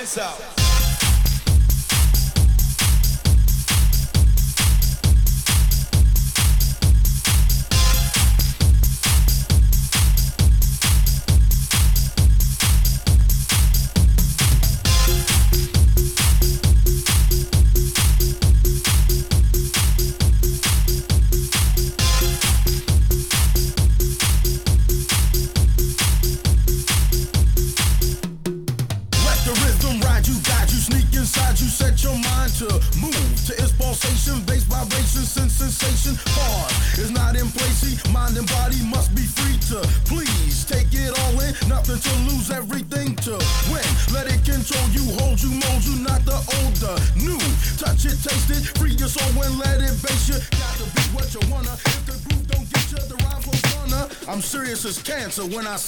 this out.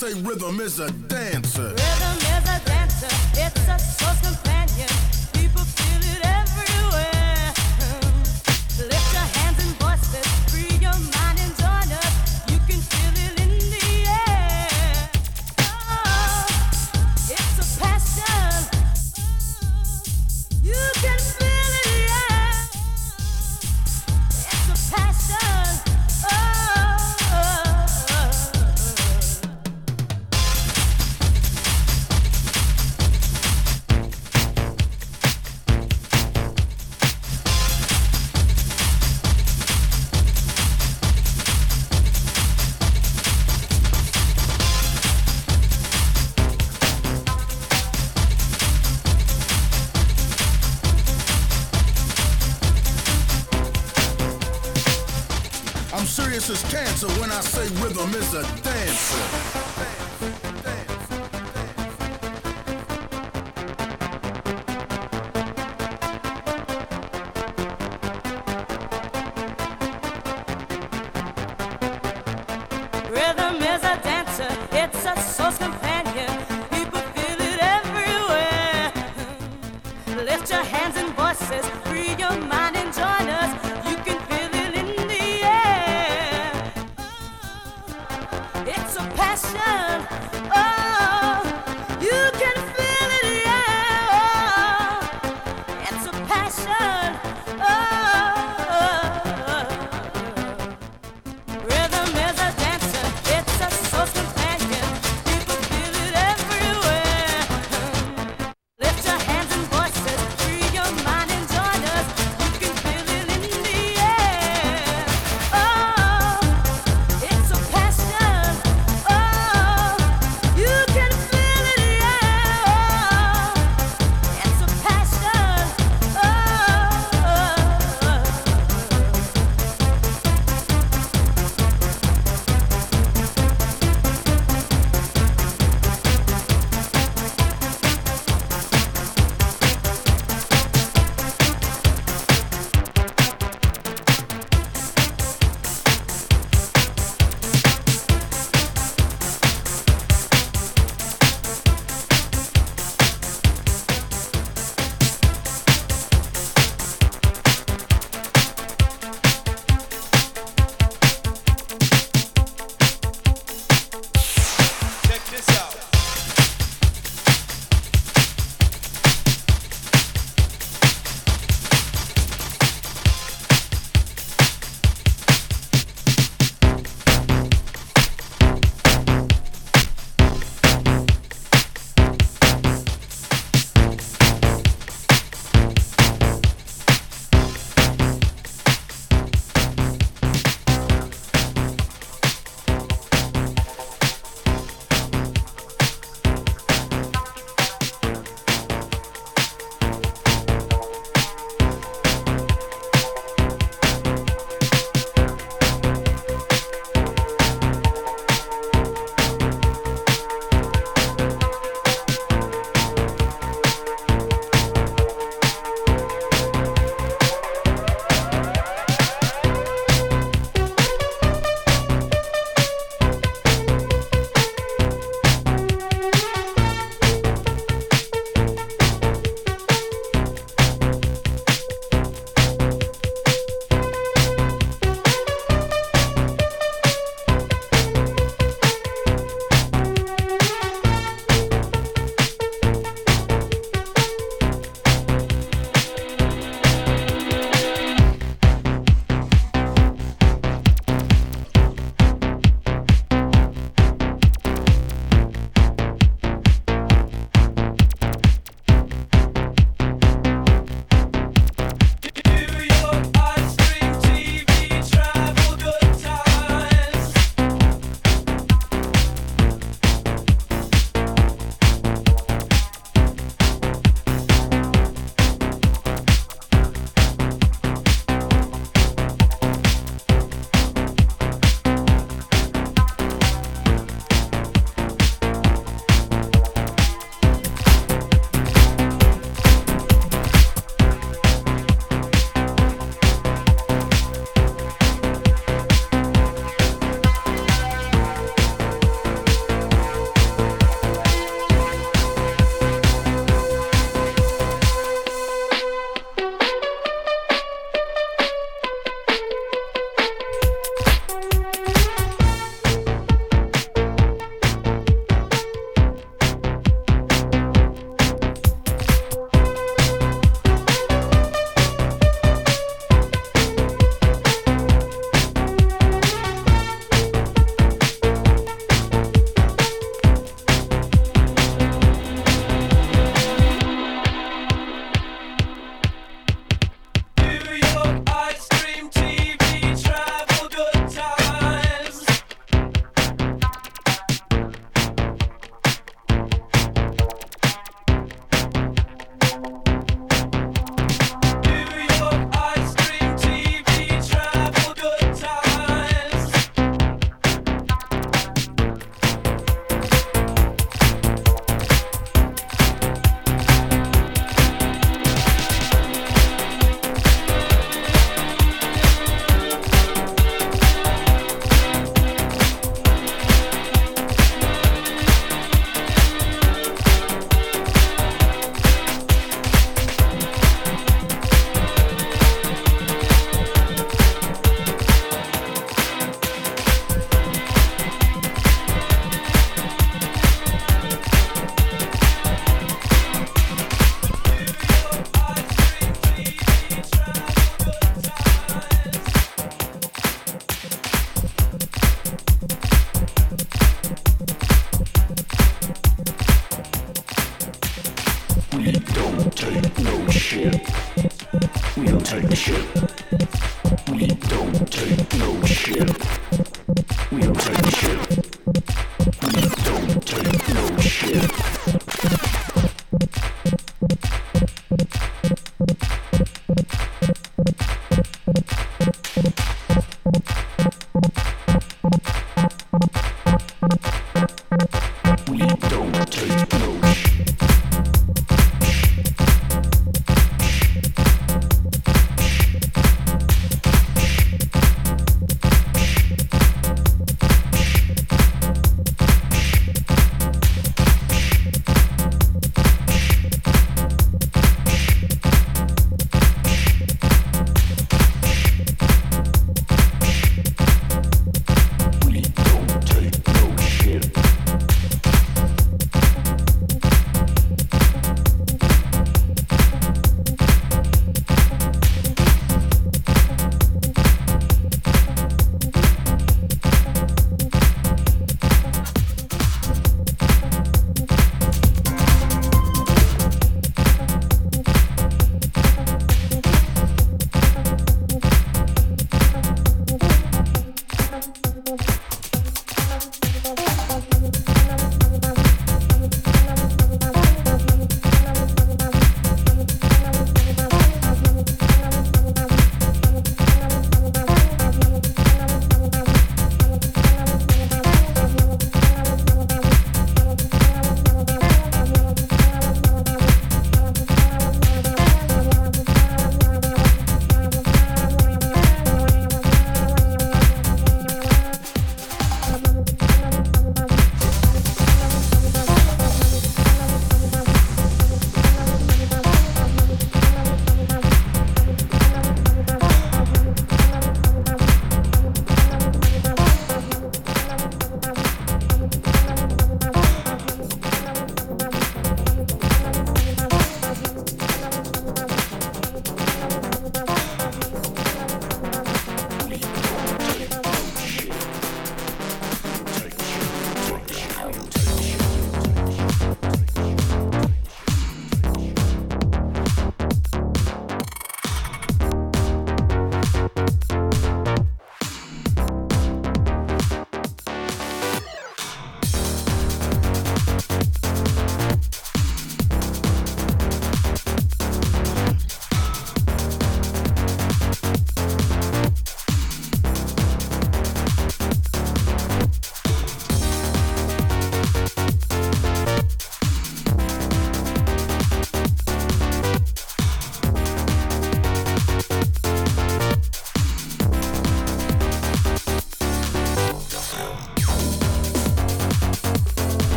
Say rhythm is a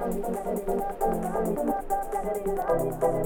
Thank you.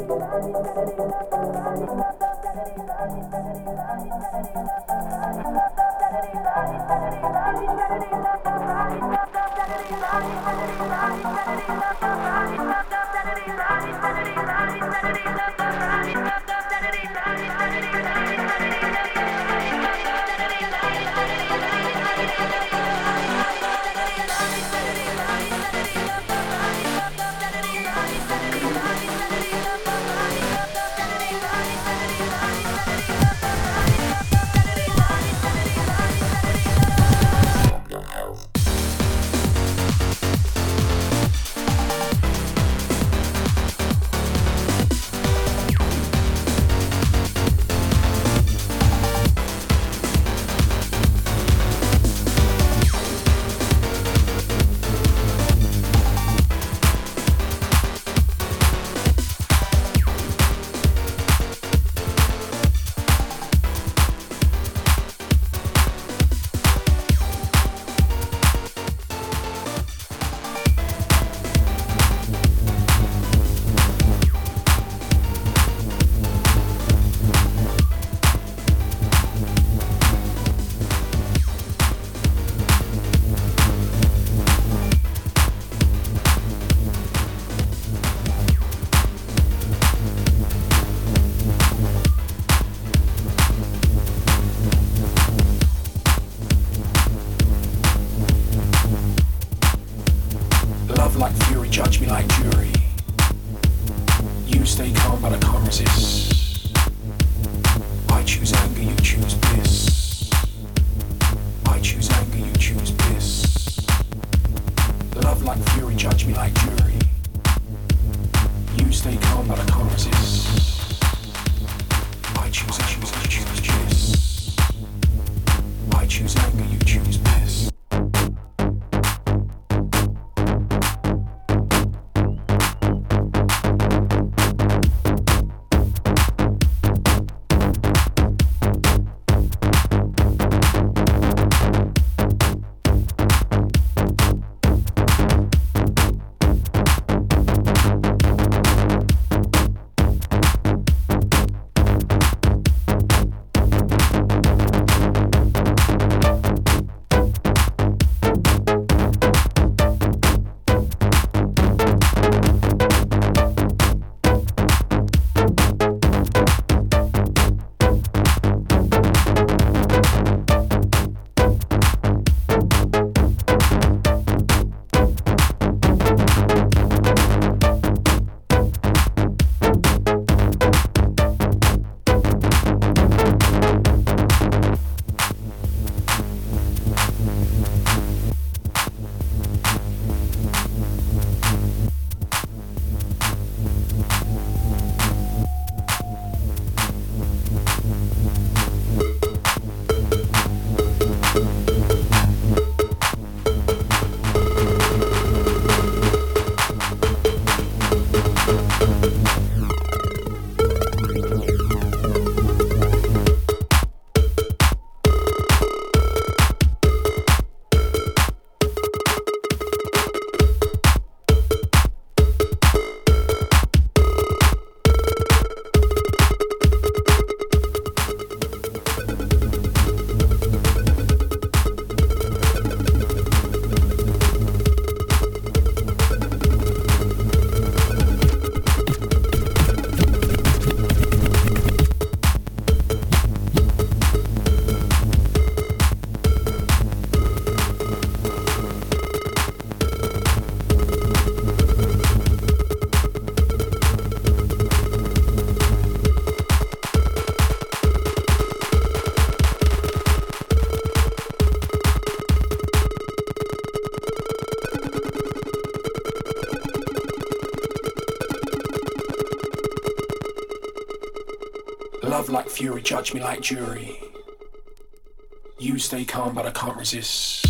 fury judge me like jury. You stay calm, but I can't resist.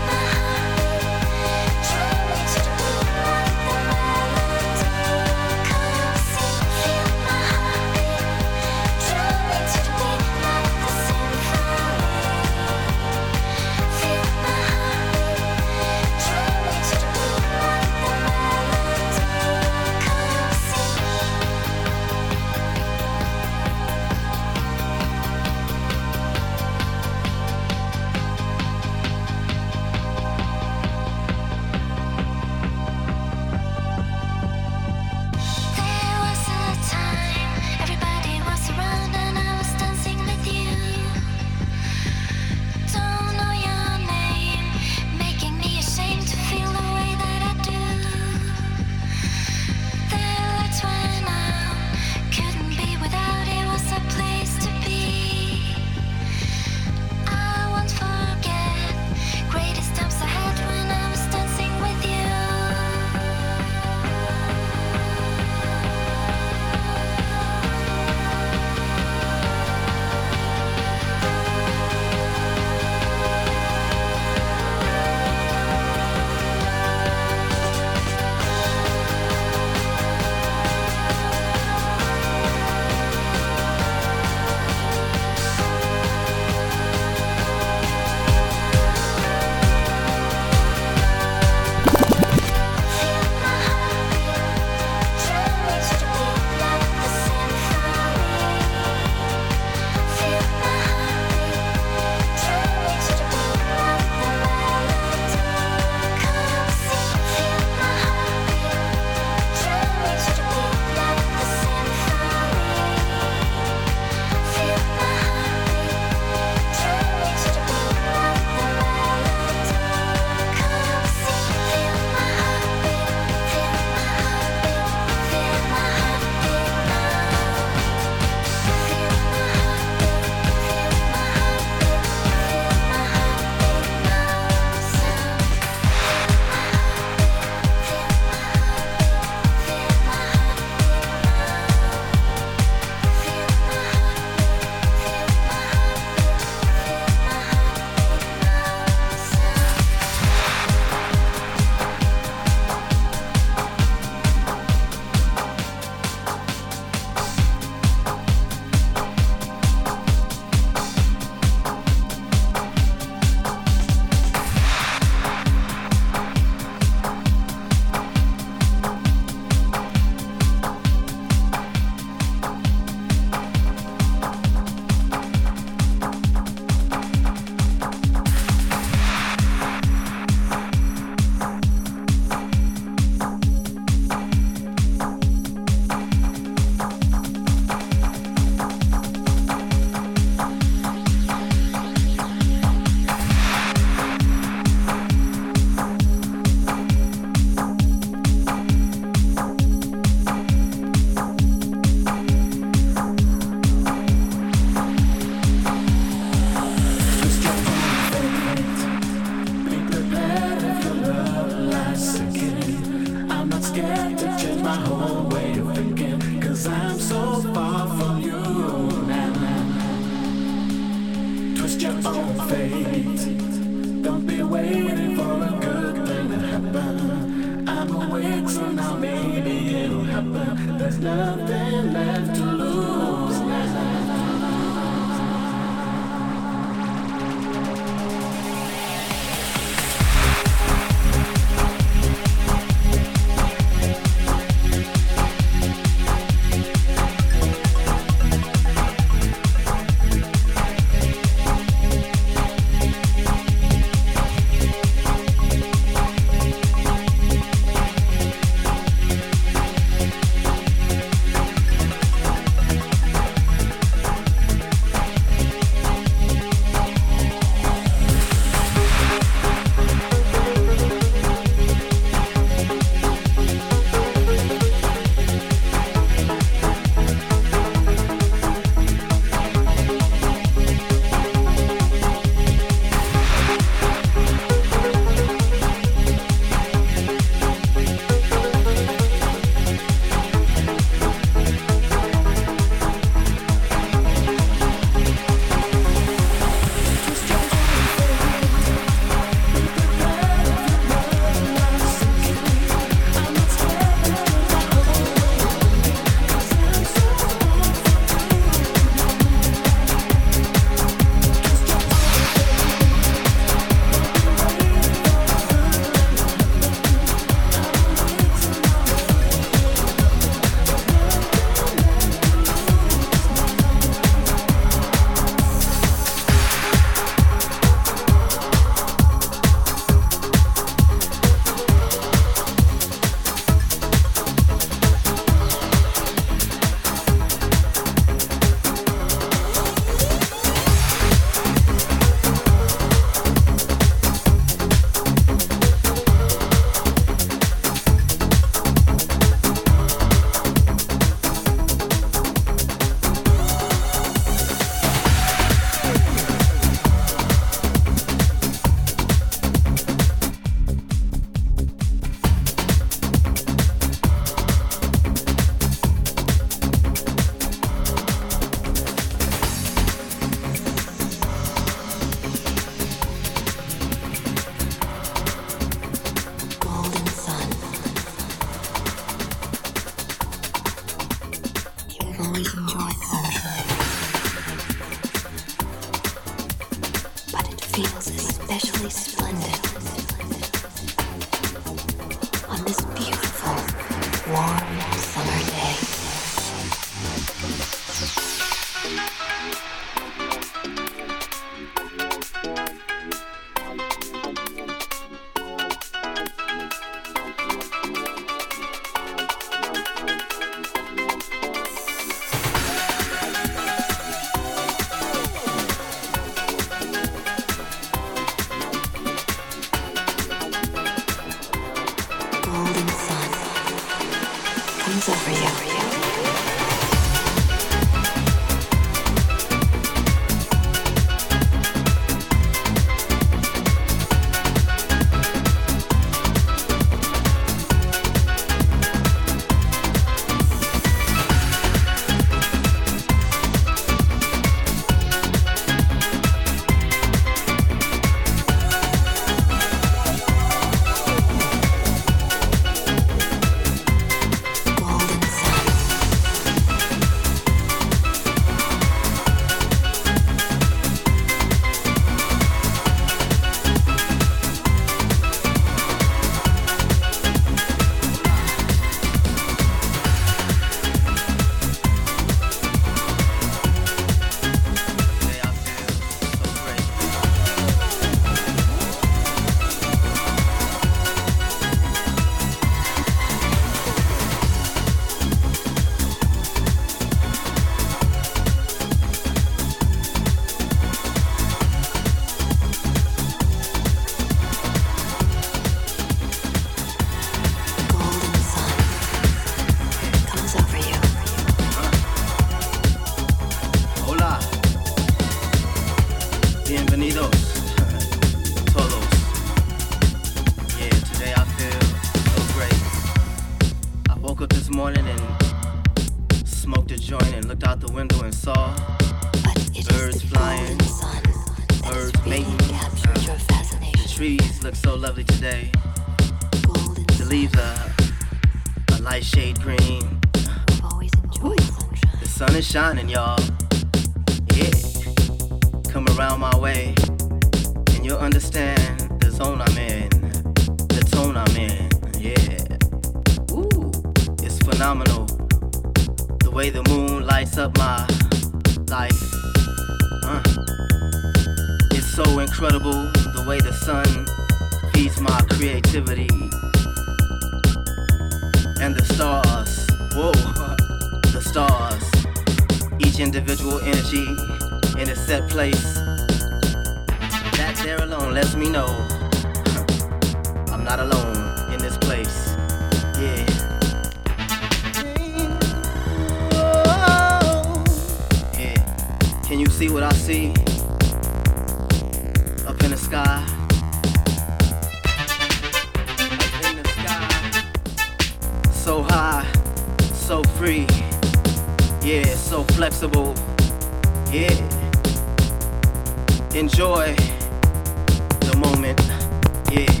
Yeah.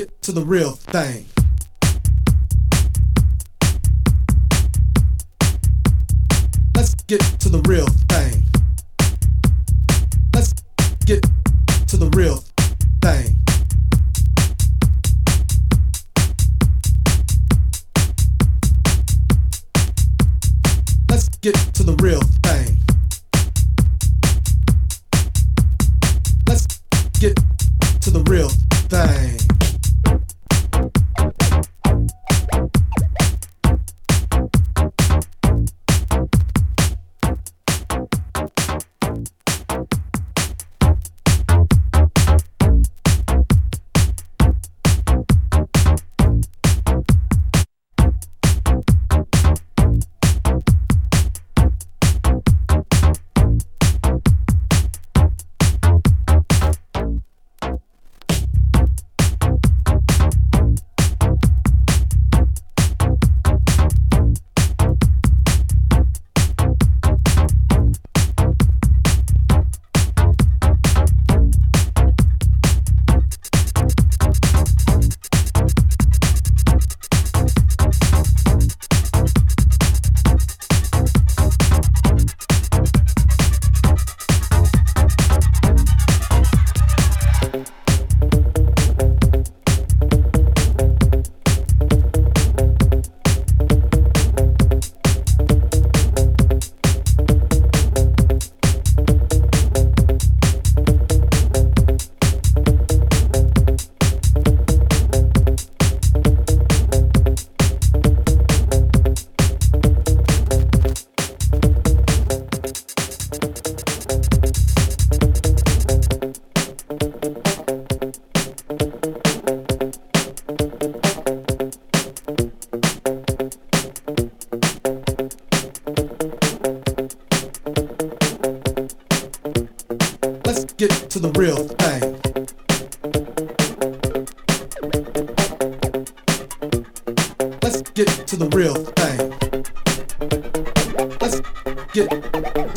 get to the real thing. Let's get to the real thing. Let's get to the real thing.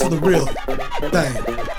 the real thing.